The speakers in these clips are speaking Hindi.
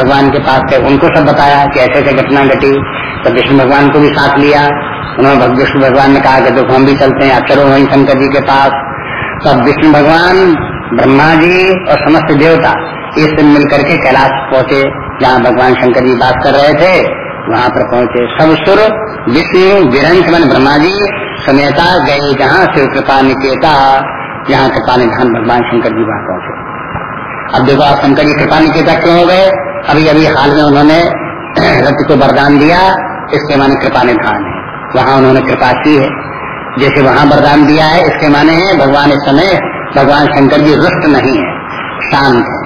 भगवान के पास थे। उनको सब बताया कि ऐसे ऐसे घटना घटी तो विष्णु भगवान को भी साथ लिया। उन्होंने विष्णु भगवान ने कहा कि देखो, हम भी चलते हैं, आप चलो वहीं शंकर जी के पास। तब विष्णु भगवान, ब्रह्मा जी और समस्त देवता इस दिन मिलकर के कैलाश पहुँचे, जहाँ भगवान शंकर जी बात कर रहे थे। वहाँ पर पहुँचे। सब सुर, विष्णु विरंश मन, ब्रह्मा जी, समेता गए जहाँ शिव कृपा निकेता, जहाँ कृपा निधान भगवान शंकर जी वहाँ पहुँचे। अब देखो, आप शंकर जी, कृपा निकेता क्यों हो गए? अभी अभी हाल में उन्होंने रथ को वरदान दिया, इसके माने कृपा निधान है। वहाँ उन्होंने कृपा की है। जैसे वहाँ वरदान दिया है, इसके माने है, भगवान इस समय भगवान शंकर जी रुष्ट नहीं है, शांत है।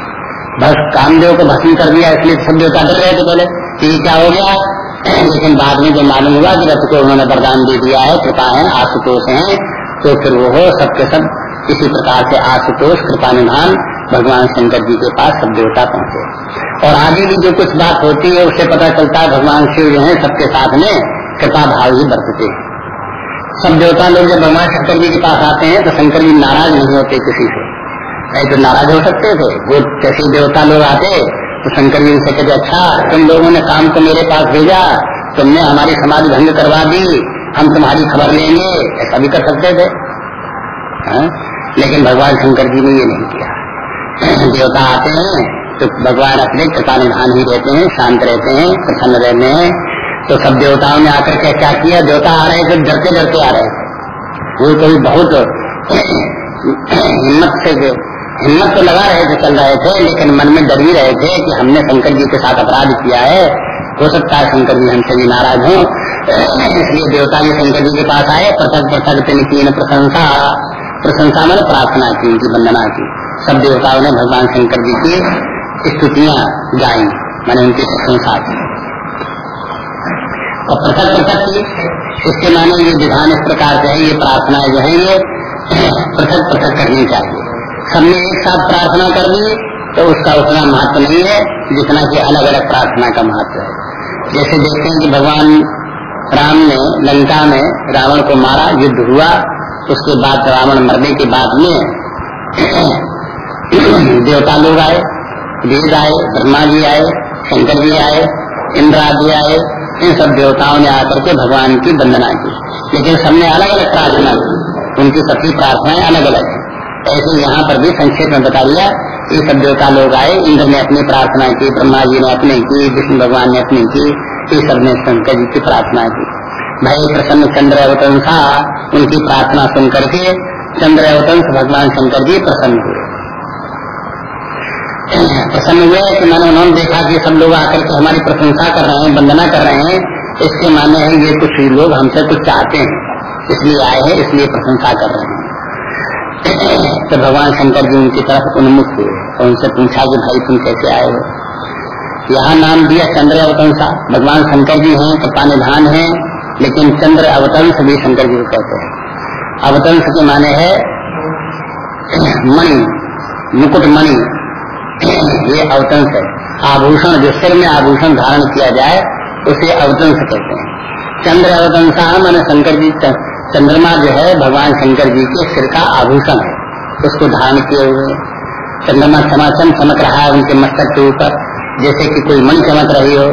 बस कामदेव को भस्म कर दिया, इसलिए सब देवता डर रहे थे बोले कि क्या हो गया। लेकिन बाद में जो मालूम हुआ कि रथ को उन्होंने वरदान दे दिया है, कृपा है, आशुतोष है तो फिर वो हो, सबके सब इसी प्रकार से आशुतोष कृपा निधान भगवान शंकर जी के पास सब देवता पहुँचे। और आगे भी जो कुछ बात होती है, उससे पता चलता है भगवान शिव जो है सबके साथ में कृपा भाव ही बरतते हैं। सब देवता लोग जब भगवान शंकर जी के पास आते हैं तो शंकर जी नाराज़ नहीं होते किसी से। नहीं तो नाराज़ हो सकते थे। वो जैसे देवता लोग आते तो शंकर जी से कहते अच्छा तुम लोगों ने काम को मेरे पास भेजा, तुमने हमारी समाज भंग करवा दी, हम तुम्हारी खबर लेंगे। ऐसा भी कर सकते थे। हा? लेकिन भगवान शंकर जी ने ये नहीं किया। देवता आते हैं तो भगवान अपने कृपा निधान ही रहते हैं, शांत रहते हैं, प्रसन्न रहते हैं। तो सब देवताओं ने आकर के क्या किया? देवता आ रहे थे डरते डरते आ रहे थे वो कभी बहुत हिम्मत से हिम्मत तो लगा रहे थे, चल रहे थे, लेकिन मन में डर भी रहे थे कि हमने शंकर जी के साथ अपराध किया है। हो सकता है शंकर जी हमसे भी नाराज़ हों। इसलिए देवता जी शंकर जी के पास आए, पृथक पृथक तीन प्रशंसा प्रशंसा मैंने प्रार्थना की, उनकी वंदना की। सब देवताओं ने भगवान शंकर जी की स्तुतियाँ गाई मैंने उनकी प्रशंसा की और पृथक पृथक की इसके माने ये विधान इस प्रकार से है, ये प्रार्थना जो है, ये पृथक पृथक करनी चाहिए। सबने एक साथ प्रार्थना कर ली तो उसका उतना महत्व नहीं है, जितना कि अलग अलग प्रार्थना का महत्व है। जैसे देखते हैं कि भगवान राम ने लंका में रावण को मारा, युद्ध हुआ, उसके बाद रावण मरने के बाद में देवता लोग आए वेद आए, ब्रह्मा जी आए, शंकर जी आए, इंद्र आदि आए, इन सब देवताओं ने आकर के भगवान की वंदना की। लेकिन सबने अलग अलग प्रार्थना की। उनकी सबकी प्रार्थनाएँ अलग अलग है। ऐसे यहाँ पर भी संक्षेप में बता दिया, ये सब देवता लोग आए, इंद्र ने अपनी प्रार्थना की, ब्रह्मा जी ने अपनी की, विष्णु भगवान ने अपनी की, ये सबने शंकर जी की प्रार्थना की। भाई प्रसन्न चंद्र अवतंसा, उनकी प्रार्थना सुन करके चंद्र अवतंस भगवान शंकर जी प्रसन्न हुए। प्रसन्न हुए कि मैंने उन्होंने देखा कि सब लोग आकर के हमारी प्रशंसा कर रहे हैं, वंदना कर रहे हैं। इसके माने हैं, ये कुछ लोग हमसे कुछ चाहते हैं। इसलिए आए हैं, इसलिए प्रशंसा कर रहे हैं। तो भगवान शंकर जी उनकी तरफ़ उन्मुख हुए और उनसे पूछा कि भाई तुम कैसे आए हो? यहाँ नाम दिया चंद्र अवतंसा भगवान शंकर जी हैं कृपा निधान है, लेकिन चंद्र अवतंस भी शंकर जी को कहते हैं। अवतंस के माने है, मणि मुकुट मणि ये अवतंस है। आभूषण जो सिर में आभूषण धारण किया जाए, उसे अवतंस कहते हैं। चंद्र अवतंसा मैंने शंकर जी चंद्रमा जो है, भगवान शंकर जी के सिर का आभूषण है। उसको धारण किए हुए चंद्रमा समाचम चमक रहा है उनके मस्तक के ऊपर। जैसे कि कोई मन चमक रही हो,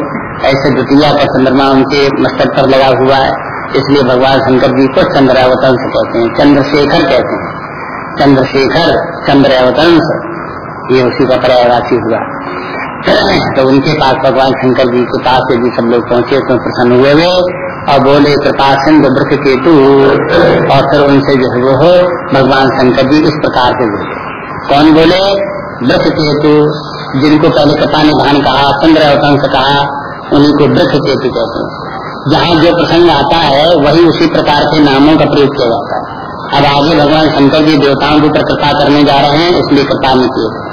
ऐसे द्वितीय का चंद्रमा उनके मस्तक पर लगा हुआ है। इसलिए भगवान शंकर जी को चंद्रावतंश कहते हैं। चंद्रशेखर कहते हैं। चंद्रशेखर चंद्रावतंश ये उसी का पर्यायवासी हुआ। तो उनके पास भगवान शंकर जी के पास यदि सब लोग पहुँचे तो प्रसन्न हुए हुए और बोले, कृपा सिंध वृक्ष केतु और फिर उनसे जो है वो भगवान शंकर जी इस प्रकार से बोले। कौन बोले? वृक्ष केतु जिनको पहले कृपा निधान कहा, चंद्र अवतंस कहा, उन्हीं को वृक्ष केतु कहते हैं। जहाँ जो प्रसंग आता है, वही उसी प्रकार के नामों का प्रयोग किया जाता है। अब आगे भगवान शंकर जी देवताओं के कृपा करने जा रहे हैं, इसलिए कृपा में किए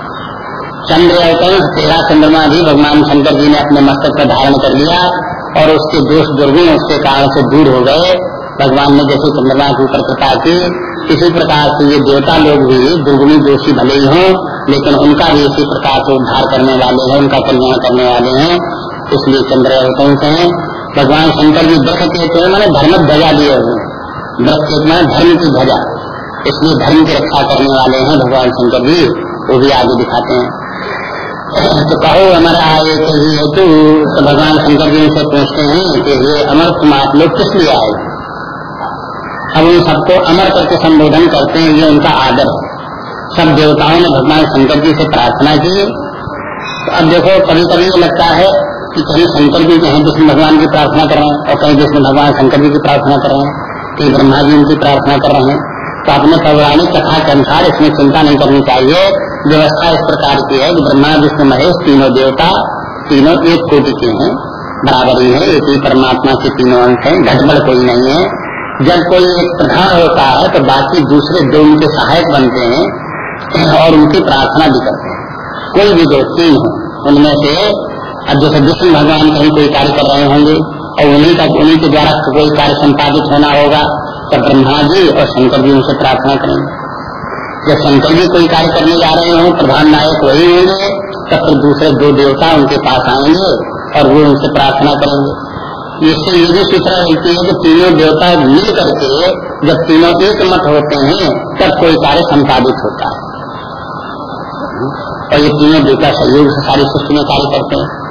चंद्र अवतंस तेरा चंद्रमा भी भगवान शंकर जी ने अपने मस्तक पर धारण कर लिया और उसके दोष दुर्गुण उसके कारण से दूर हो गए। भगवान ने जैसे चंद्रमा के ऊपर कृपा की, इसी प्रकार से ये देवता लोग भी दुर्गुणी दोषी भले ही हों, लेकिन उनका भी इसी प्रकार से उद्धार करने वाले हैं, उनका कल्याण करने वाले हैं। इसलिए चंद्र से हैं। भगवान शंकर जी व्रत कहते हैं मैंने धर्म ध्वजा दिए हुए के मैंने धर्म की ध्वजा। इसलिए धर्म की रक्षा करने वाले हैं भगवान शंकर जी, वो भी आगे दिखाते हैं। तो कहो, अमर हमारा एक हेतु तो भगवान शंकर जी उनसे पूछते हैं कि ये अमर तुम आप लोग किस लिए आए? अब उन सबको अमर करके संबोधन करते हैं, ये उनका आदर सब देवताओं ने भगवान शंकर जी से प्रार्थना की तो अब देखो कभी कभी लगता है कि कहीं शंकर जी कहीं विष्णु भगवान की प्रार्थना कर रहे हैं, और कहीं विष्णु भगवान शंकर जी की प्रार्थना कर रहे हैं, कहीं ब्रह्मा जी उनकी प्रार्थना कर रहे हैं तो अपने पौराणिक कथा के अनुसार इसमें चिंता नहीं करनी चाहिए व्यवस्था इस प्रकार की है कि ब्रह्मा, विष्णु, महेश, तीनों देवता, तीनों एक कोटि के हैं। बराबर ही है, एक ही परमात्मा के तीनों अंश है घटबड़ कोई नहीं है। जब कोई एक प्रधान होता है तो बाकी दूसरे दो उनके सहायक बनते हैं और उनकी प्रार्थना भी करते हैं। कोई भी दो तीन हो। उनमें से, अब जैसे विष्णु भगवान कहीं कोई कार्य कर रहे होंगे, और उन्हीं का, उन्हीं के द्वारा कोई कार्य संपादित होना होगा तो ब्रह्मा जी और शंकर जी उनसे प्रार्थना करेंगे। जब शंकर जी कोई कार्य करने जा रहे हो, प्रधान नायक वही होंगे, तब फिर दूसरे दो देवता उनके पास आएँगे और वो उनसे प्रार्थना करेंगे। इससे ये भी सूचना मिलती है कि तीनों देवता मिल करके जब तीनों एक मत होते हैं, तब कोई कार्य संपादित होता है। और ये तीनों देवता सहयोग से सारी सृष्टि में कार्य करते हैं।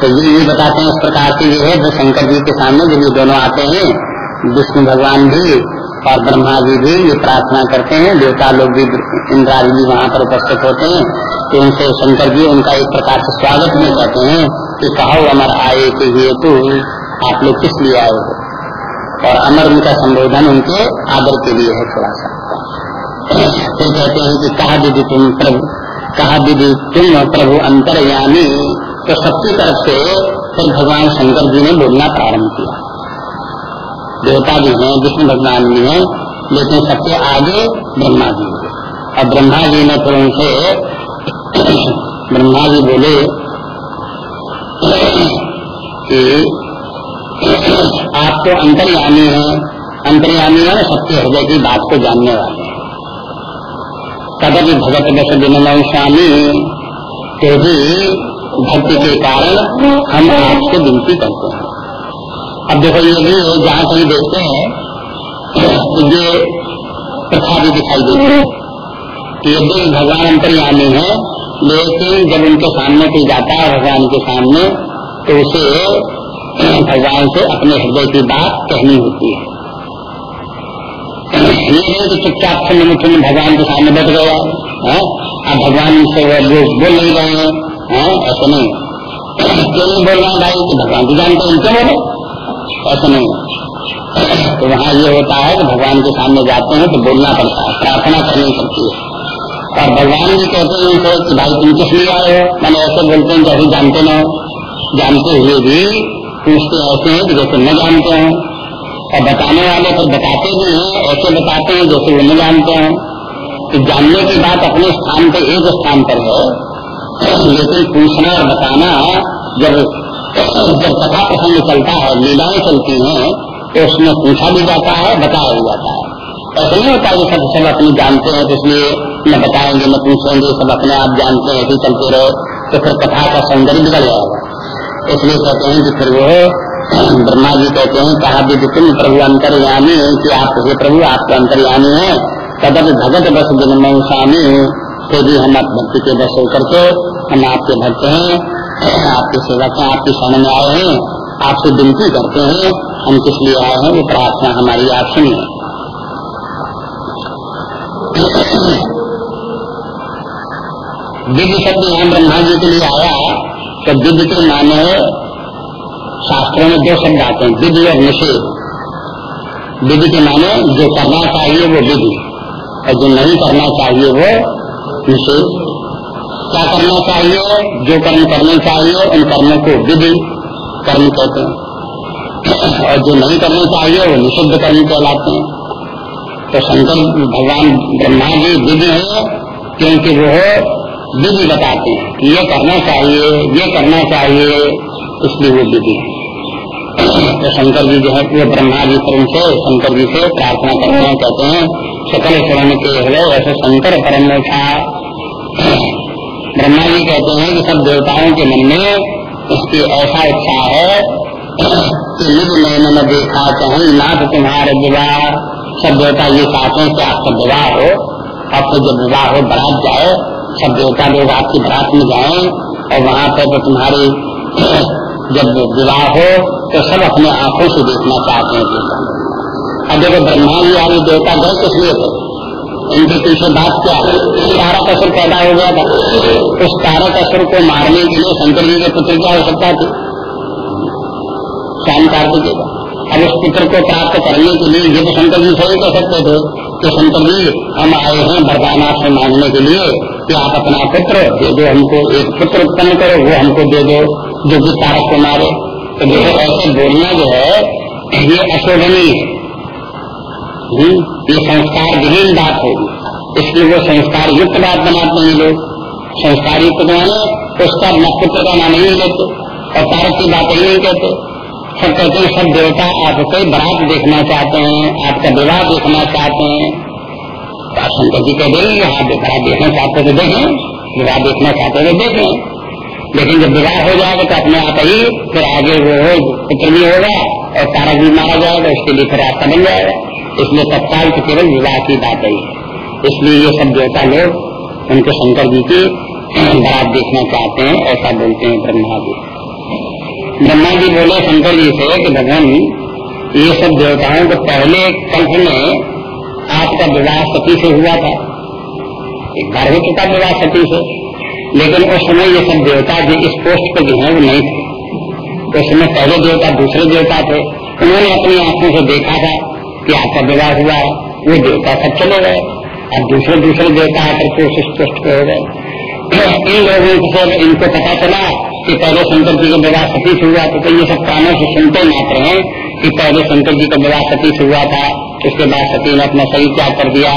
तो ये ये बताते हैं इस प्रकार से, ये है जो शंकर जी के सामने जब ये दोनों आते हैं, विष्णु भगवान भी और ब्रह्मा जी भी ये प्रार्थना करते हैं, देवता लोग भी इंद्राज भी वहाँ पर उपस्थित होते हैं तो उनसे शंकर जी उनका एक प्रकार से स्वागत भी करते हैं कि कहो अमर आए के ये तो आप लोग किस लिए आए हो? और अमर उनका संबोधन उनके आदर के लिए है थोड़ा सा फिर कहते हैं कि कहा दीदी तुम प्रभु, कहा दीदी तुम प्रभु अंतरयामी तो सबकी तरफ़ से फिर भगवान शंकर जी ने बोलना प्रारंभ किया। देवता भी हैं, विष्णु भगवान भी हैं, लेकिन सबसे आगे ब्रह्मा जी और ब्रह्मा जी ने फिर उनसे ब्रह्मा जी बोले कि आप तो अंतर्यामी हैं, अंतर्यामी है सबके हृदय की बात को जानने वाले कदम भगत दस दिन स्वामी तो भी भक्ति के कारण हम आपसे विनती करते हैं। अब देखो ये जहाँ कहीं देखते हैं तो ये प्रथा भी दिखाई देती है। कि यदि भगवान अंतर्यामी है, लेकिन जब उनके सामने कोई जाता है भगवान के सामने तो उसे, भगवान से अपने हृदय की बात कहनी होती है। ये नहीं कि चुपचाप से मुठ्ठी में भगवान के सामने बैठ गया, है? अब भगवान से बोल नहीं रहे हैं ऐसा नहीं। क्यों नहीं बोल रहे हैं भाई? कि भगवान को जानते हैं क्यों बोले। ऐसा नहीं तो वहाँ ये होता है कि भगवान के सामने जाते हैं तो बोलना पड़ता है, प्रार्थना करनी पड़ती है। और भगवान भी कहते हैं उनको कि भाई तुम किस लिए आए हो? मैंने ऐसे बोलते हैं जैसे जानते न जानते हुए भी पूछते ऐसे हैं कि जैसे न जानते हैं। और बताने वाले तो बताते भी हैं, ऐसे बताते हैं जैसे वो न जानते हैं। कि जानने की बात अपने स्थान पे एक स्थान पर है, लेकिन पूछना और बताना जब जब कथा प्रसंग चलता है लीलाएँ चलती हैं तो उसमें पूछा भी जाता है, बताया भी जाता है। ऐसा नहीं होता कि सब सब अपनी जानते हैं तो इसलिए न बताएँगे, न पूछेंगे, सब अपने आप जानते हैं, ऐसे चलते रहो तो फिर कथा का सौंदर्य बिगड़ जाएगा। इसलिए कहते हैं कि फिर वो, ब्रह्मा जी कहते हैं, कहा भी तुम प्रभु अंतर्यामी कि आप हे प्रभु आप तो अंतर्यामी है। तदप भगत बस दिन स्वामी तो हम भक्ति के बस होकर के, हम आपके भक्त हैं। आपके सेवक हैं आपकी शरण में आए हैं, आपसे विनती करते हैं, हम किस लिए आए हैं, वो प्रार्थना हमारी आप सुनिए। दिव्य शब्द यहाँ ब्रह्मा जी के लिए आया है तो दिव्य के माने शास्त्रों में दो शब्द आते हैं, दिव्य और निषेध। दिव्य के माने जो करना चाहिए वो विधि, और जो नहीं करना चाहिए वो निषेध। क्या करना चाहिए, जो कर्म करने चाहिए, उन कर्मों को विधि कर्म कहते हैं। और जो नहीं करने चाहिए, वो निषिद्ध कर्म कहलाते हैं। तो शंकर भगवान ब्रह्मा जी विधि है, क्योंकि वो विधि बताते हैं कि ये करना चाहिए, ये करना चाहिए, इसलिए वो विधि तो शंकर जी जो है, वो ब्रह्मा जी से, शंकर जी से प्रार्थना करते हैं, कहते हैं, सकल शरण के हृदय ऐसे शंकर परम था ब्रह्मा जी कहते हैं कि सब देवताओं के मन में इसकी ऐसा इच्छा है कि निज नैन न देखा चाहे नाथ तुम्हारे विवाह, सब देवता ये चाहते हैं कि आपका विवाह हो फिर जब विवाह हो, बरात जाए सब देवता लोग आपकी बरात में जाए और वहाँ पर तो तुम्हारी जब विवाह हो तो सब अपने आँखों से देखना चाहते हैं। अब देखो, ब्रह्मा जी आदि देवता गए किस लिए थे। इनके पीछे बात क्या है? तारक असुर पैदा हो गया था। उस तारक असुर को मारने के लिए शंकर जी के पुत्र हो सकता थी? श्याम कार्तिक का। अब उस पुत्र को प्राप्त करने के लिए ये तो शंकर जी सही कर सकते थे कि शंकर जी, हम आए हैं वरदाना से मांगने के लिए कि आप अपना पुत्र दे दो हमको, एक पुत्र उत्पन्न करो, वो हमको दे दो, जो कि तारक को मारे। तो देखो, ऐसे बोलना जो है, ये अशोभनीय है। हम्म, ये संस्कार विहीन बात होगी इसलिए वो संस्कार युक्त बात बनाते हैं लोग। संस्कार युक्त बनाने उसका न पुत्र का नाम नहीं लेते। और तारक की बात नहीं कहते। सब कहते हैं सब देवता आपको बरात देखना चाहते हैं आपका विवाह देखना चाहते हैं। तो शंकर जी कह देंगे आप बरात देखना चाहते तो देखें। विवाह देखना चाहते तो देखें। लेकिन जब विवाह हो जाएगा तो अपने आप ही फिर आगे वो हो पुत्र भी होगा और तारा भी मारा जाएगा उसके लिए फिर रास्ता बन जाएगा। इसलिए तत्काल तो केवल विवाह की बात ही। इसलिए ये सब देवता लोग उनको शंकर जी की बरात देखना चाहते हैं, ऐसा बोलते हैं ब्रह्मा जी। ब्रह्मा जी बोले शंकर जी से कि भगवान, ये सब देवताओं को पहले कल्प में आपका विवाह सती से हुआ था। एक बार हो चुका विवाह सती से, लेकिन उस समय ये सब देवता जो इस पोस्ट पर जो है, वो नहीं थे। उस समय पहले देवता दूसरे देवता थे। उन्होंने अपनी आँखों से देखा था। कि आपका विवाह हुआ, वो देवता सब चले गए। अब दूसरे दूसरे देवता आकर के उस पे हो गए। इन लोगों से इनको पता चला कि पहले शंकर जी का विवाह सतीश हुआ था तो ये सब कानों से सुनते मात्र हैं कि पहले शंकर जी का विवाह सतीश हुआ था, उसके बाद सती ने अपना शरीर त्याग कर दिया।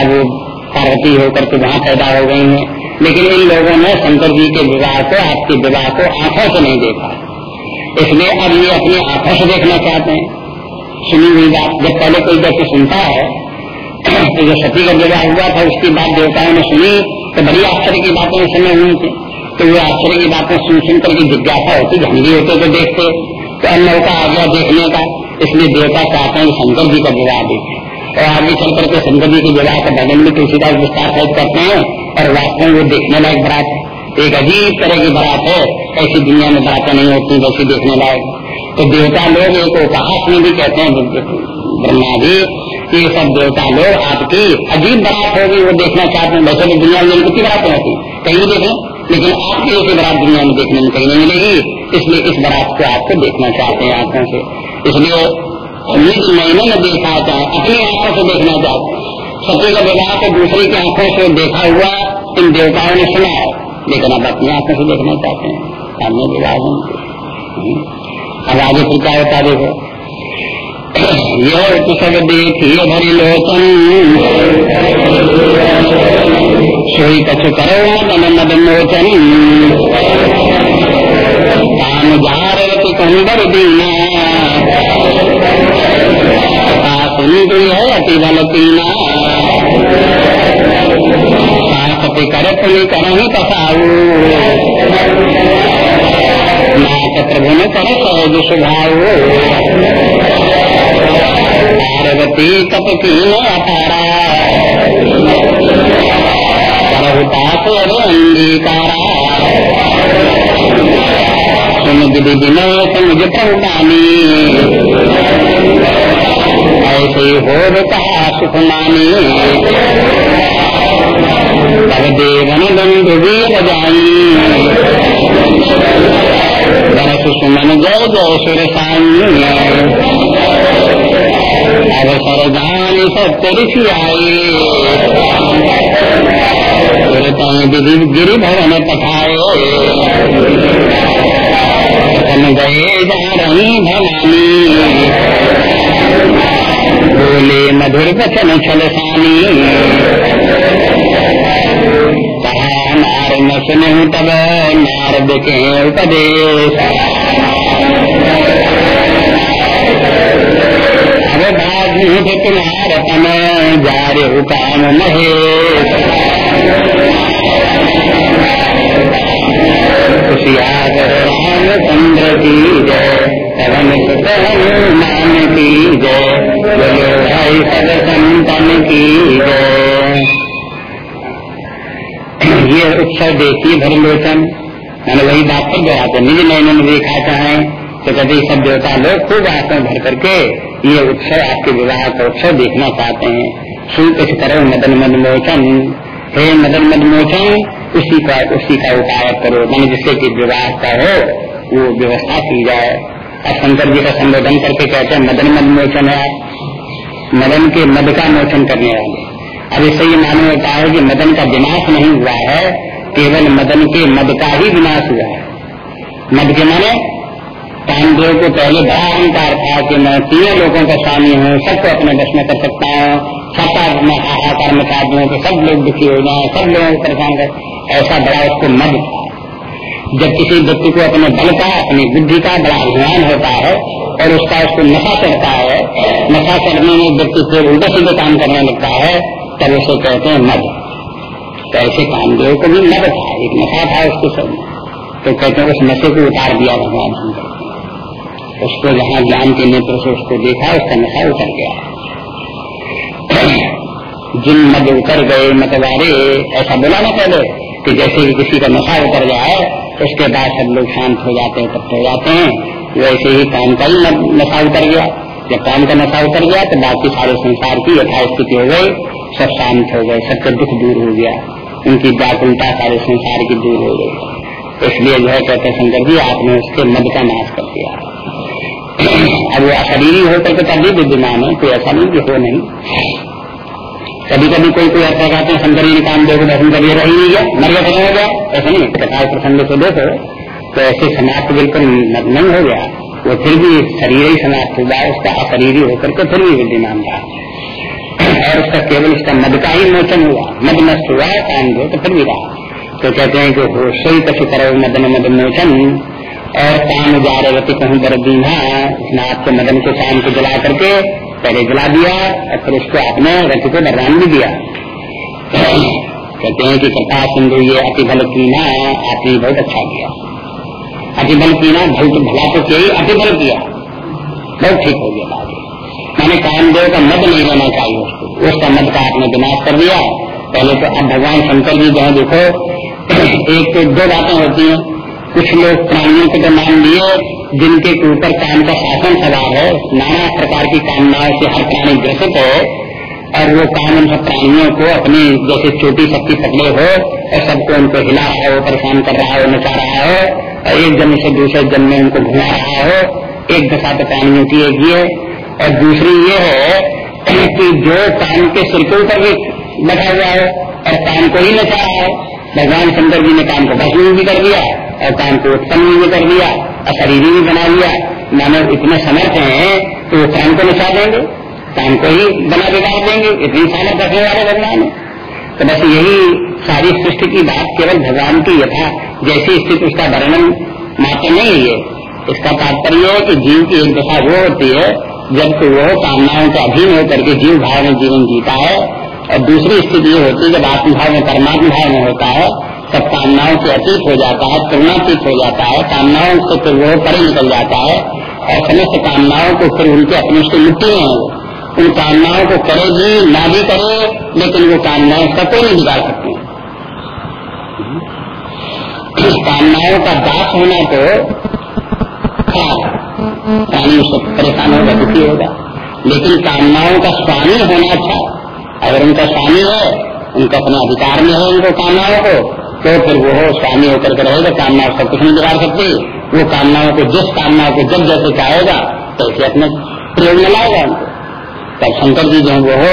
अब वो पार्वती होकर के वहाँ पैदा हो गई है। लेकिन इन लोगों ने शंकर जी के विवाह को, आपके विवाह को आँखों से नहीं देखा। इसलिए अब ये अपनी आँखों से देखना चाहते हैं। सुनी हुई बात। जब पहले कोई व्यक्ति सुनता है तो जो सती का विवाह हुआ था, उसकी बात देवताओं ने सुनी तो बड़ी आश्चर्य की बातें समय हुई थी। तो वो आश्चर्य की बातें सुन सुन करके जिज्ञासा होती भी होते तो देखते। तो अन्य मौका आ गया देखने का, इसलिए देवता चाहते हैं शंकर जी का विवाह देखें। और आगे चल करके शंकर जी के विवाह का भजन भी तुलसीदास विस्तार सहित करते हैं, और वास्तव में वो देखने लायक बरात है। एक अजीब तरह की बरात है, ऐसी दुनिया में बरातें नहीं होती, वैसी देखने लायक। तो देवता लोग एक उपहास में भी कहते हैं, ब्रह्मा जी कि सब देवता लोग आपकी अजीब बरात होगी, वो देखना चाहते हैं। वैसे तो दुनिया में कितनी बरातें होती, कहीं भी देखें, लेकिन आपकी ऐसी बारात दुनिया में देखने में कहीं नहीं मिलेगी। इसलिए इस बारात को आपको देखना चाहते हैं आँखों से। इसलिए निज महीने में देखा था अपनी आँखों से देखना चाहते सत्य का विवाह को दूसरे की आँखों से देखा हुआ इन देवताओं ने सुना है। लेकिन अब अपनी आँखों से देखना चाहते हैं। सामने विवाह अब आगे फिर क्या होता देखो। सब देखिए भरी लोचन सोई कछु करो मद मद मोचन। काम जार कंबर दीना। सुनी है अति बल पीना सासति कर पुनि करही पसाऊ नाथ प्रभु न कर सहज सुभाऊ पार्वती कप की अपारा। बहुतासुर अंगीकारा। सुन विधि विनय ऐसे हो कहा सुख मानी। तब देवन बंधु वीर जाई बरस सुमन जय जय सुर अवसर जान सत्य ऋषि आई गिरि भवन पठाए गए जा रही भवानी। बोले, मधुर वचन छलसानी कहा नार न सुन तब, नारद के उपदेश। अब भागी तुम्हार तन जा रे काम महेश रामचंद्र की जय पवन हनुमान की जय। सब संतन की ये उत्सव देखिए भरलोचन। मैंने वही बात कर दोहराते निज नयन देखा चाहे तो कभी सब देवता लोग खूब आते भर करके ये उत्सव, आपके विवाह का उत्सव देखना चाहते हैं। सुन कुछ करो मदन मद मोचन हे मदन मद मोचन उसी का उसी का उपाय करो। मैंने जिससे कि विवाह का हो, वो व्यवस्था की जाए। और शंकर जी का संबोधन करके कहते हैं, मदन मद मोचन है मदन के मद का मोचन करने वाले। अब इससे ये मालूम होता है कि मदन का विनाश नहीं हुआ है, केवल मदन के मद का ही विनाश हुआ है। मद के माने कामदेव को पहले बड़ा अहंकार था कि मैं तीनों लोगों का स्वामी हूँ, सबको अपने बस में कर सकता हूँ सबका मैं हाहाकार मचा दूँ तो सब लोग दुखी हो जाए, सब लोगों को परेशान कर, ऐसा बड़ा उसको मद जब किसी व्यक्ति को अपने बल का, अपनी बुद्धि का बड़ा अभिमान होता है और उसका उसको नशा चढ़ता है, नशा चढ़ने में व्यक्ति फिर उल्टे सीधे काम करने लगता है, तब उसे कहते हैं मद। तो ऐसे कामदेव को भी मद था, एक नशा था उसके सब तो कहते हैं उस नशे को उतार दिया भगवान शंकर उसको जहाँ ज्ञान के नेत्र से उसको देखा, उसका नशा उतर गया। जिन मद उतर गए मतवारे, ऐसा बोला ना पहले कि जैसे कि किसी का नशा उतर जाए, उसके बाद सब लोग शांत हो जाते हैं, तृप्त हो जाते हैं। वैसे ही काम का ही नशा उतर गया। जब काम का नशा उतर गया तो बाकी सारे संसार की यथास्थिति हो गई, सब शांत हो गए, सबका दुख दूर हो गया। उनकी व्याकुलता सारे संसार की दूर हो गई। इसलिए जो है कहते शंकर जी, आपने उसके मद का नाश कर दिया। अब वो अशरीरी होकर के तभी विद्यमान है, कोई ऐसा नहीं कि हो नहीं। कभी कभी कोई कोई ऐसा कहते हैं, शंकर ने काम देखो दर्शन करिए रही नहीं गया, मर हो गया। ऐसा नहीं कथा प्रसंग से देखो। तो ऐसे समाप्त बिल्कुल नहीं हो गया, वो फिर भी शरीर ही समाप्त हुआ उसका अशरीरी होकर के फिर भी विद्यमान था और उसका केवल उसका मद का ही मोचन हुआ, मद नष्ट हुआ, काम दो तो फिर भी रहा। तो कहते हैं कि हो सही कछु करो मदन मद मोचन, और काम रहे कहूँ दर दीना उसने के मदन के शाम को जला करके पहले जला दिया, और फिर उसको अपने रथ को बरदान भी दिया। कहते हैं कि कृपा सिंधु, ये अति भल कीना आपने बहुत अच्छा किया। अति भल कीना भल तो भला तो किया ही अति भल किया। बहुत ठीक हो गया मैंने कामदेव का मद नहीं रहना चाहिए उसको। उसका मद का आपने विनाश कर दिया। पहले तो अब भगवान शंकर जी जो देखो, एक तो दो बातें होती हैं। कुछ लोग प्राणियों को तो मान लिए, जिनके ऊपर काम का शासन सवार है, नाना प्रकार की कामनाओं से हर प्राणी ग्रसित हो, और वो काम उन प्राणियों को अपनी जैसे छोटी शक्ति पकड़े हो और सबको उनको हिला रहा हो परेशान कर रहा हो नचा रहा हो, और एक जन्म से दूसरे जन्म में उनको घुमा रहा हो, एक दशा तो प्राणियों की एक ये और दूसरी ये है कि जो काम के सिर के ऊपर भी बैठा हुआ है, और काम को ही नचा रहा है, भगवान शंकर जी ने काम को भस्मी भी कर दिया, और काम को उत्पन्न भी कर दिया, और शरीर भी बना लिया मानव इतने समर्थ हैं तो वो काम को नचा देंगे काम को ही बना बिगाड़ देंगे, इतनी सामर्थ रखने वाले भगवान तो बस यही सारी सृष्टि की बात केवल भगवान की यथा जैसी स्थिति उसका वर्णन मात्र नहीं है। इसका तात्पर्य है कि जीव की एक दशा वो होती है जब तो वो कामनाओं के अधीन होकर के जीव भाव में जीवन जीता है। और दूसरी स्थिति ये होती है, जब आत्मभाव में परमात्मा भाव में होता है सब कामनाओं से अतीत हो जाता है तुलनातीत हो जाता है, कामनाओं से फिर वो परे निकल जाता है, और समस्त कामनाओं को फिर उनके अपने से मिट्टी में उन कामनाओं को करेगी, ना भी करे, लेकिन वो कामनाएँ सबको नहीं बिगाड़ सकती। कामनाओं का दास होना तो प्राणी उससे परेशान होगा दुखी होगा लेकिन कामनाओं का स्वामी होना अच्छा अगर उनका स्वामी है, उनका अपना अधिकार में है उनको कामनाओं को तो फिर वो स्वामी होकर के रहेगा कामना सब कुछ नहीं बिगाड़ सकती। वो कामनाओं को, जिस कामनाओं को जब जैसे चाहेगा तो उसे अपने प्रयोग में लाएगा उनको। तब शंकर जी जो वो हो,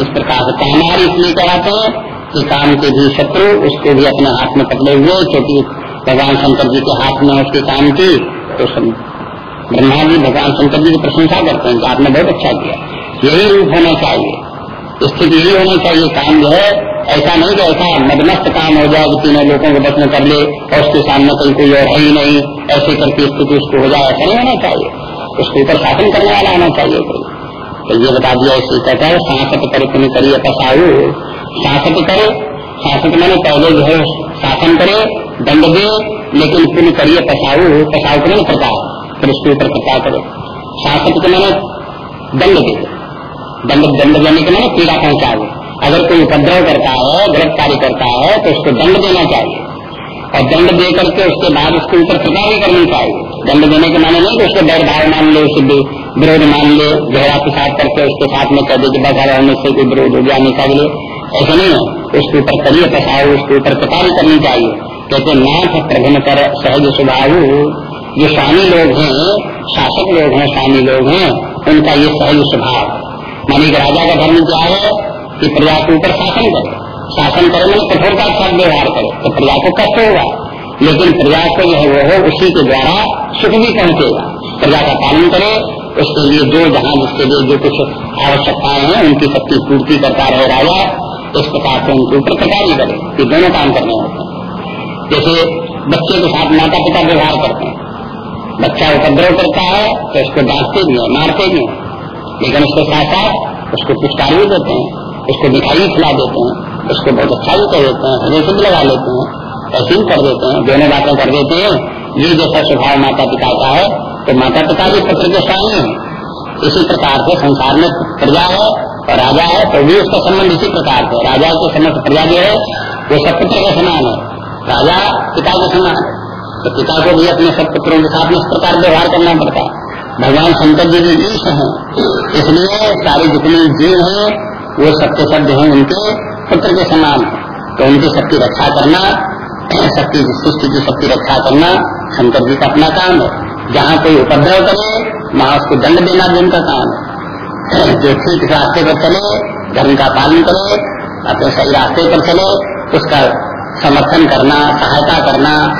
इस प्रकार से कामार इसलिए कराते हैं कि काम के भी शत्रु, उसको भी अपने हाथ में पकड़े हुए, क्योंकि भगवान शंकर जी के हाथ में उसके काम की तो ब्रह्मा जी भगवान शंकर जी की प्रशंसा करते हैं आपने बहुत अच्छा किया। यही रूप होना चाहिए। स्थिति यही होनी चाहिए, काम जो है, ऐसा नहीं कि ऐसा मदमस्त काम हो जाए कि तीनों लोगों को में कर ले, और उसके सामने कहीं कोई और है ही नहीं, ऐसे करके स्थिति उसको हो जाए, ऐसा नहीं होना चाहिए। उसके ऊपर शासन करने वाला होना चाहिए कोई। तो ये बता दिया इसे कहता है सांसत करे करिए पसाऊ शासक करे शासक मैंने पहले जो है शासन करे, दंड दे, लेकिन पुण्य करिए पसाऊ पसाऊ करे प्रताप फिर उसके ऊपर प्रताप करे। शासक के मैंने दंड दे दंड दंड देने के मैंने पीड़ा पहुंचावे अगर कोई उपद्रव करता है गलत कार्य करता है तो उसको दंड देना चाहिए। और दंड दे करके उसके बाद उसके ऊपर भी करनी चाहिए। दंड देने के माने नहीं कि उसको डर भाव मान ले, उसे विरोध मान ले घेरा पिसाब करके उसके साथ में कह दे कि बस होने से कोई विरोध हो गया, निकाल ले। ऐसा नहीं है उसके ऊपर करिए पसाओ उसके ऊपर भी करनी चाहिए। कहते नाथ प्रभन कर सहज स्वभाव जो स्वामी लोग हैं, शासक लोग हैं, स्वामी लोग हैं, उनका ये सहज स्वभाव। मानी राजा का धर्म क्या है? कि प्रजा के ऊपर शासन करे। शासन करे मैंने कठोरता के साथ व्यवहार करे तो प्रजा को कष्ट होगा। लेकिन प्रजा को जो है, वो हो, उसी के द्वारा सुख भी पहुंचेगा। प्रजा का पालन करे, उसके लिए जो जहाँ जिसके लिए जो कुछ आवश्यकताएँ हैं, उनकी सबकी पूर्ति करता रहे राजा। इस प्रकार से उनके ऊपर प्रचार करे ये दोनों काम करने होते हैं। जैसे बच्चे के साथ माता पिता व्यवहार करते हैं। बच्चा उपद्रव करता है तो उसको डांटते भी है, मारते भी है। लेकिन उसके साथ साथ उसको पुरस्कार भी देते हैं, उसको मिठाई खिला देते हैं, उसको बहुत अच्छा भी कर देते हैं, हृदय से लगा लेते हैं ऐसे कर देते हैं, दोनों बातें कर देते हैं। ये जैसा स्वभाव माता पिता का है तो माता पिता भी पुत्र के स्वामी है। इसी प्रकार से संसार में प्रजा है और राजा है तो भी उसका संबंध इसी प्रकार से राजा के समस्त प्रजा जो है, वो सब पुत्र के समान है। राजा पिता के समान है। तो पिता को भी अपने सब पुत्रों के साथ इस प्रकार व्यवहार करना पड़ता है। भगवान शंकर जी भी ईश है। इसलिए सारे जितने जीव हैं, वो सबके सब जो है, उनके पुत्र के समान है। तो उनकी सबकी रक्षा करना शक्ति सृष्टि की सबकी रक्षा करना शंकर जी का अपना काम है। जहाँ कोई उपद्रव करे, वहाँ उसको दंड देना भी उनका काम है। जो ठीक रास्ते पर चले, धर्म का पालन करे, अपने सही रास्ते पर चले, उसका समर्थन करना, सहायता करना,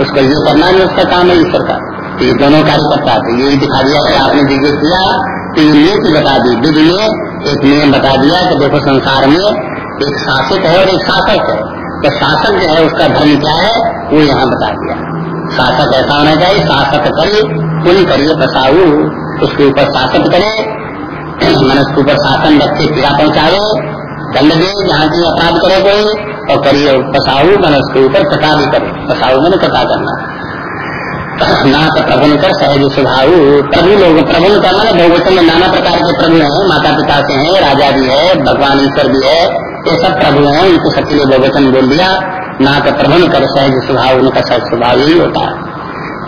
उसको ये करना भी उसका काम है ईश्वर का। तो ये दोनों कार्य करता है। ये दिखा दिया कि आपने जिज्ञास किया तो ये नीति बता दी। विधि ने एक नियम बता दिया कि देखो संसार में एक शासक है और एक शासक है। तो शासक जो है, उसका धर्म क्या है? वो यहाँ बता दिया। शासक ऐसा होना चाहिए, शासक करे पुण्य करिए बसाऊ उसके ऊपर शासक करे मन उसके ऊपर शासन रखे पीड़ा पहुँचावे दंड दे जहाँ की अपराध करे कोई और करिए बसाऊ मन उसके ऊपर कटा भी करे। बसाऊ मैंने कटा करना। नाथ प्रभु कर सहज स्वभाव प्रभु लोग प्रभु का मैंने बहुवचन में नाना प्रकार के प्रभु हैं माता पिता के हैं, राजा भी है, भगवान ईश्वर भी है, ये सब प्रभु हैं, उनको सबके लिए बहुवचन बोल दिया। नाथ प्रभु कर सहज स्वभाव उनका सहज स्वभाव यही होता। है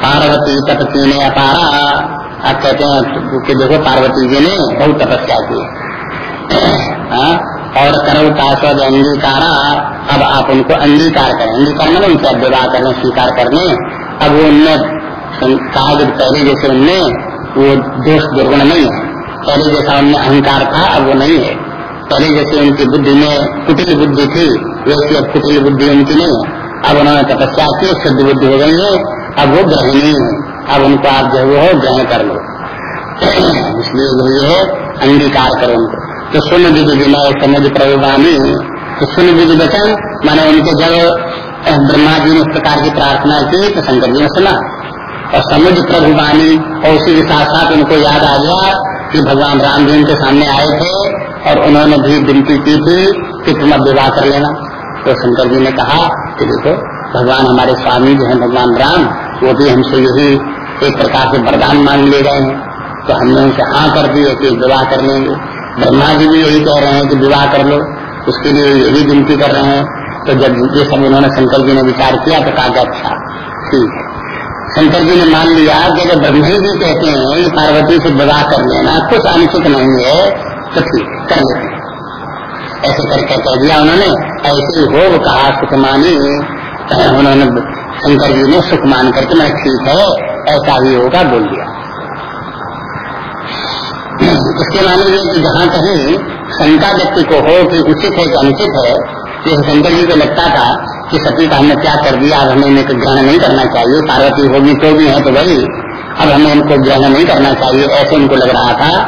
पार्वती तपती ने अपारा। आप कहते हैं कि देखो पार्वती जी ने बहुत तपस्या की। हाँ? और करो ताशद अंगीकारा, अब आप उनको अंगीकार करें। अंगीकार में उनसे विवाह करने, स्वीकार करने। अब वो उनने कहा कि पहले जैसे उनमें वो दोष दुर्गुण नहीं है। पहले जैसा उनमें अहंकार था, अब वो नहीं है। पहले जैसे उनकी बुद्धि में कुटिल बुद्धि थी, वैसी अब कुटिल बुद्धि उनकी नहीं है। अब उन्होंने तपस्या की, शुद्ध बुद्धि हो गई है, अब वो ग्रहणी है। अब उनको आप जो वो ग्रहण कर लो इसलिए वही है, अंगीकार करो उनको। तो सुन विधि विनय समझ प्रभुवानी तो सुन विधि वचन मैंने उनको जब ब्रह्मा जी ने इस प्रकार की प्रार्थना की तो शंकर जी ने सुना। और समुद्र प्रभु वाणी और उसी के साथ साथ उनको याद आ गया कि भगवान राम जी उनके सामने आए थे, और उन्होंने भी विनती की थी कि तुम अब विवाह कर लेना। तो शंकर जी ने कहा कि देखो, भगवान हमारे स्वामी जो है, भगवान राम वो भी हमसे यही एक प्रकार से वरदान मांग ले गए हैं तो हमने उनसे हाँ कर दी है कि विवाह कर लेंगे। ब्रह्मा जी भी यही कह रहे हैं कि विवाह कर लो, उसके लिए यही विनती कर रहे हैं। तो जब ये सब उन्होंने शंकर जी ने विचार किया तो कहा अच्छा ठीक है। शंकर जी ने मान लिया कि अगर ब्रह्म जी कहते हैं कि पार्वती से विवाह कर लेना, कुछ अनुचित नहीं है तो ठीक, कर लेते ऐसे करके कह दिया उन्होंने, ऐसे हो कहा, सुखमानी। उन्होंने शंकर जी ने सुख मान करके, मैं ठीक है, ऐसा भी होगा, बोल दिया। इसके मामले में कि जहाँ कहीं शंका व्यक्ति को हो कि उचित है कि अनुचित है जैसे शंकर जी को लगता था कि सती का हमने क्या कर दिया, अब हमें इनको ग्रहण नहीं करना चाहिए, पार्वती होगी तो भी है तो वही, अब हमें इनको ग्रहण नहीं करना चाहिए, ऐसे उनको लग रहा था।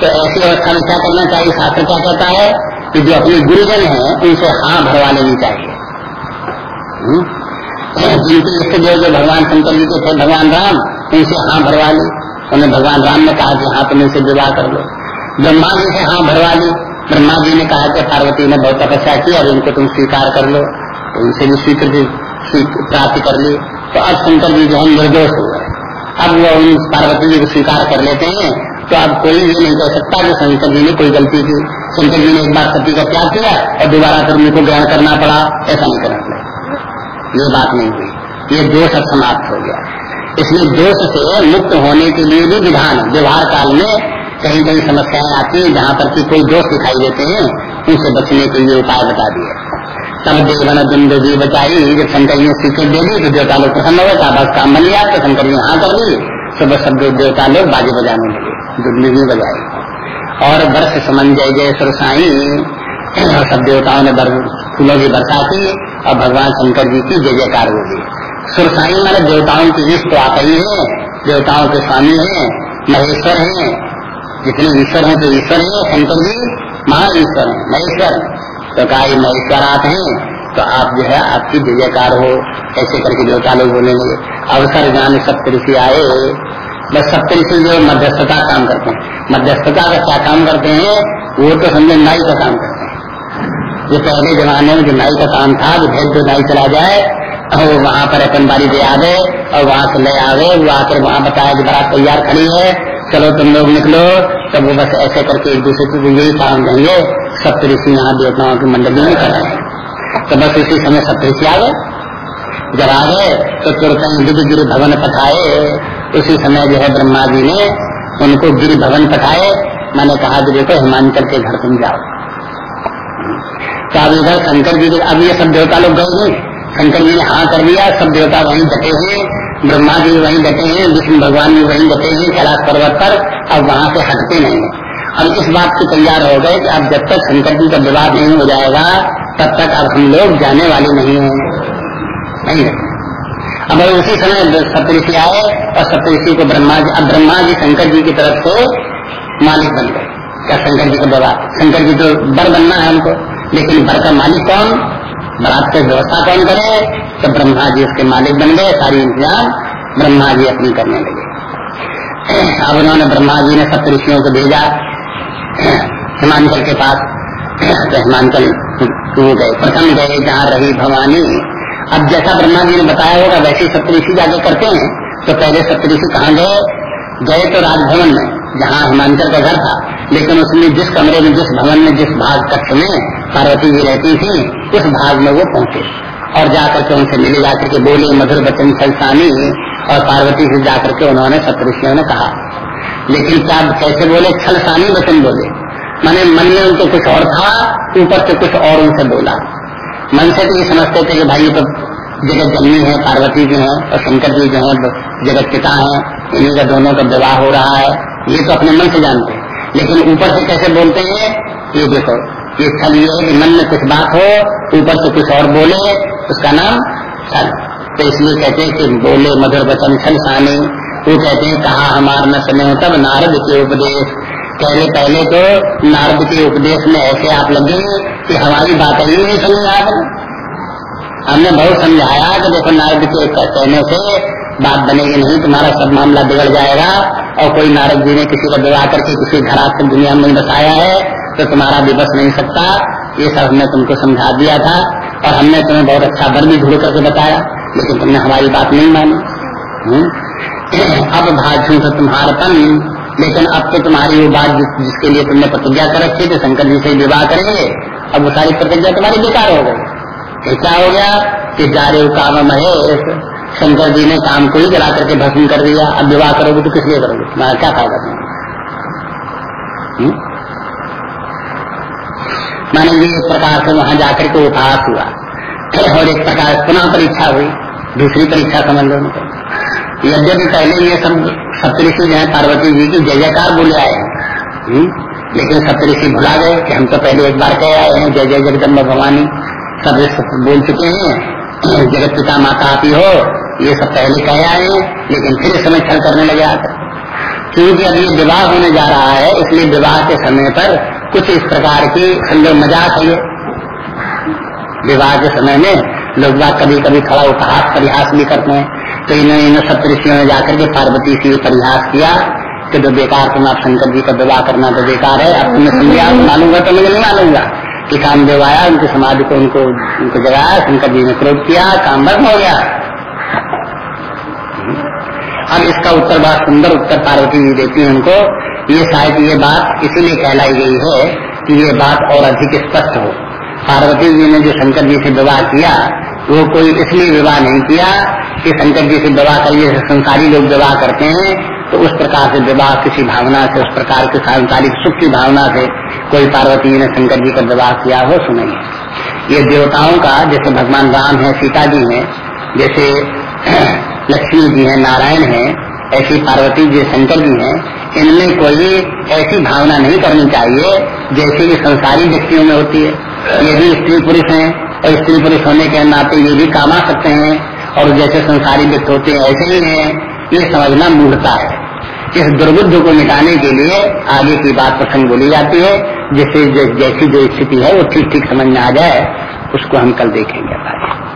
तो ऐसी अवस्था में क्या करना चाहिए? शास्त्र क्या कहता है कि जो अपने गुरुजन है, उनसे हाँ भरवा लेनी चाहिए। हम्म? जिनके जो जो भगवान शंकर जी के थे, भगवान राम, उनसे हाँ भरवा ली। उन्हें भगवान राम ने कहा कि हाँ तुम इनसे विवाह कर लो। ब्रह्मा जी से हाँ भरवा ली। ब्रह्मा जी ने कहा कि पार्वती ने बहुत तपस्या की और इनको तुम स्वीकार कर लो। तो उनसे भी स्वीकृति प्राप्त कर ली। तो अब शंकर जी जो है, निर्दोष हो अब वो उन पार्वती जी को स्वीकार कर लेते हैं। तो अब कोई ये नहीं कह सकता कि शंकर जी ने कोई गलती की। शंकर जी ने एक बार सती का त्याग किया और दोबारा फिर उनको ग्रहण करना पड़ा। ऐसा नहीं करना ये बात नहीं हुई। ये दोष समाप्त हो गया। इसलिए दोष से मुक्त होने के लिए भी विधान व्यवहार काल में कहीं कहीं समस्याएँ आती है, जहाँ पर की कोई दोष दिखाई देते हैं, उनसे बचने के लिए उपाय बता दिए। तब देवन दुंद जी बचाई, जब शंकर सीखे दे दी तो देवता लोग प्रसन्न हो गया बस काम बन गया तो शंकर जी हाँ कर दी सुबह सब देवता लोग बाजी बजाने लगे। दुंदी बजाई और वर्ष समन जय जय सुरसाई सब देवताओं ने फूलों की वर्षा की, और भगवान शंकर जी की जय जयकार होगी सुरसाई मैंने देवताओं की इष्ट तो आप ही है, देवताओं के स्वामी है, महेश्वर है। जितने ईश्वर है तो ईश्वर है, शंकर जी महान ईश्वर है, महेश्वर। तो कहा महेश्वर आप हैं तो आप जो है, आपकी जय जयकार हो। ऐसे करके देवता लोग बोलेंगे, अवसर जान सप्तऋषि आए। बस सप्तऋषि जो मध्यस्थता काम करते हैं। मध्यस्थता का क्या काम करते हैं, वो तो समझे नाई का काम करते जो पहले जमाने में जो नाई का काम था, जो भेद जो नाई चला जाए और वहाँ पर अपन बारी दे आवे और वहाँ से ले आवे वो आकर वहाँ बताया कि बरात तैयार खड़ी है, चलो तुम लोग निकलो। तब वो बस ऐसे करके एक दूसरे को यही काम देंगे सप्तऋषि यहाँ देवताओं की मंडली में कर रहे तो बस इसी समय सप्तऋषि आ गए। जब आ गए तो तुरंत गिर गिर भवन पठाए। उसी समय जो है ब्रह्मा जी ने उनको गिर भवन पठाए। मैंने कहा कि देखो हिमांचल के घर तुम जाओ। तो अब इधर शंकर जी अब ये सब देवता लोग गए शंकर जी ने हाँ कर दिया, सब देवता वहीं डटे हैं। ब्रह्मा जी भी वहीं बटे हैं, विष्णु भगवान भी वहीं डटे हैं, कैलाश पर्वत पर, अब वहाँ से हटते नहीं अब इस बात से तैयार हो गए कि अब जब तक शंकर जी का विवाह नहीं हो जाएगा, तब तक अब हम लोग जाने वाले नहीं है। नहीं अब उसी समय सप्तऋषि आए और सप्तऋषि को ब्रह्मा जी, अब ब्रह्मा जी शंकर जी की तरफ़ से मालिक बन गए। क्या शंकर जी का विवाह शंकर जी तो बर बनना है हमको। लेकिन घर का मालिक कौन? बरात की व्यवस्था कौन करे? तो ब्रह्मा जी उसके मालिक बन गए, सारी इंतज़ाम ब्रह्मा जी अपनी करने लगे। अब उन्होंने ब्रह्मा जी ने सप्तऋषियों को भेजा। हिमांचल के पास तो हिमांचल गए, प्रथम गए जहाँ रही भवानी। अब जैसा ब्रह्मा जी ने बताया होगा, वैसे सप्तऋषि जाके करते हैं। तो पहले सप्तऋषि कहाँ गए? गए तो राजभवन में। जहाँ हिमांचल का घर था, लेकिन उसमें जिस कमरे में, जिस भवन में, जिस भाग कक्ष में पार्वती जी रहती थी, उस भाग में वो पहुँचे। और जाकर के उनसे मिले, जाकर के बोले, मधुर बचन सलसानी और पार्वती से जाकर के उन्होंने सप्तऋषियों ने कहा। लेकिन क्या कैसे बोले? छलसानी वचन बोले। मैंने मन में उनको कुछ और था, ऊपर से कुछ और उनसे बोला। मन से तो ये समझते थे कि भाई तो जगत जननी है, पार्वती जी हैं और शंकर जी जो है, जगत पिता हैं। इन्हीं का दोनों का विवाह हो रहा है, ये तो अपने मन से जानते हैं। लेकिन ऊपर से कैसे बोलते हैं, ये देखो, ये छल ये है कि मन में कुछ बात हो, ऊपर से कुछ और बोले, उसका नाम छल तो इसलिए कहते हैं कि बोले मधुर वचन छल सानी वो कहते हैं, कहा हमार न समय तब नारद के उपदेश। पहले पहले तो नारद के उपदेश में ऐसे आप लगे कि हमारी बात ही नहीं समझ आपने हमने बहुत समझाया कि देखो नारद के कहने से बात बनेगी नहीं तुम्हारा सब मामला बिगड़ जाएगा और कोई नारद जी ने किसी को विवाह करके किसी घरात दुनिया में बसाया है तो तुम्हारा भी बस नहीं सकता। ये सब हमने तुमको समझा दिया था और हमने तुम्हें बहुत अच्छा वर भी ढूंढ करके बताया लेकिन तुमने हमारी बात नहीं मानी। हम्म? अब भाजू तो तुम्हारपन लेकिन अब तो तुम्हारी वो बात जिस, जिसके लिए तुमने प्रतिज्ञा कर रखी थी शंकर जी से विवाह करेंगे अब वो सारी प्रतिज्ञा तुम्हारी बेकार हो गई। क्या हो गया कि जारे काम महेश? शंकर जी ने काम को ही जला करके भस्म कर दिया। अब विवाह करोगे तो किस लिए करोगे? तुम्हारा क्या फ़ायदा तुम्हें? हम्म? माने ये एक प्रकार से वहाँ जाकर के उपहास हुआ। और एक प्रकार पुनः परीक्षा हुई। दूसरी परीक्षा समझ लो यद्यपि पहले ये सब सप्तऋषि जो है, पार्वती जी की जय जयकार बोले आए हैं। हम्म? लेकिन सप्तऋषि भुला गए कि हम तो पहले एक बार कह आए हैं, जय जय जगदम्बा भवानी। सब बोल चुके हैं। जगत पिता माता आप ही ये सब पहले कह आए हैं, लेकिन फिर समय छल करने लगे आकर क्योंकि अब ये विवाह होने जा रहा है, इसलिए विवाह के समय पर कुछ इस प्रकार की समझो मज़ाक है विवाह के समय में लोग बात कभी कभी थोड़ा उपहास, परिहास भी करते हैं। तो इन्होंने इन सप्तऋषियों ने जाकर के पार्वती से परिहास किया कि जो बेकार तुम आप शंकर जी का विवाह करना तो बेकार है अब तुमने समझा, मानूँगा तो मुझे नहीं मानूँगा। कि काम देव आया, उनकी समाधि को उनको उनको जगाया शंकर जी ने क्रोध किया, काम बंद हो गया। अब इसका उत्तर बड़ा सुंदर उत्तर पार्वती जी देती है उनको, ये शायद ये बात इसीलिए कहलाई गई है कि ये बात और अधिक स्पष्ट हो। पार्वती जी ने जो शंकर जी से विवाह किया, वो कोई इसलिए विवाह नहीं किया कि शंकर जी से विवाह कर जैसे संसारी लोग विवाह करते हैं तो उस प्रकार से विवाह किसी भावना से, उस प्रकार के सांसारिक सुख की भावना से कोई पार्वती ने शंकर जी का विवाह किया हो सुनाइए ये देवताओं का, जैसे भगवान राम है, सीता जी है, जैसे लक्ष्मी जी है, नारायण है, ऐसी पार्वती जी, शंकर जी हैं, इनमें कोई ऐसी भावना नहीं करनी चाहिए, जैसे कि संसारी व्यक्तियों में होती है। ये भी स्त्री पुरुष हैं, और स्त्री पुरुष होने के नाते ये भी काम आ सकते हैं, और जैसे संसारी व्यक्ति होते हैं, ऐसे ही हैं। ये समझना मूलता है। इस दुर्बुद्ध को मिटाने के लिए आगे की बात प्रसंग बोली जाती है। जिससे जैसी जो स्थिति है, वो ठीक ठीक समझ में आ जाए, उसको हम कल देखेंगे। भाई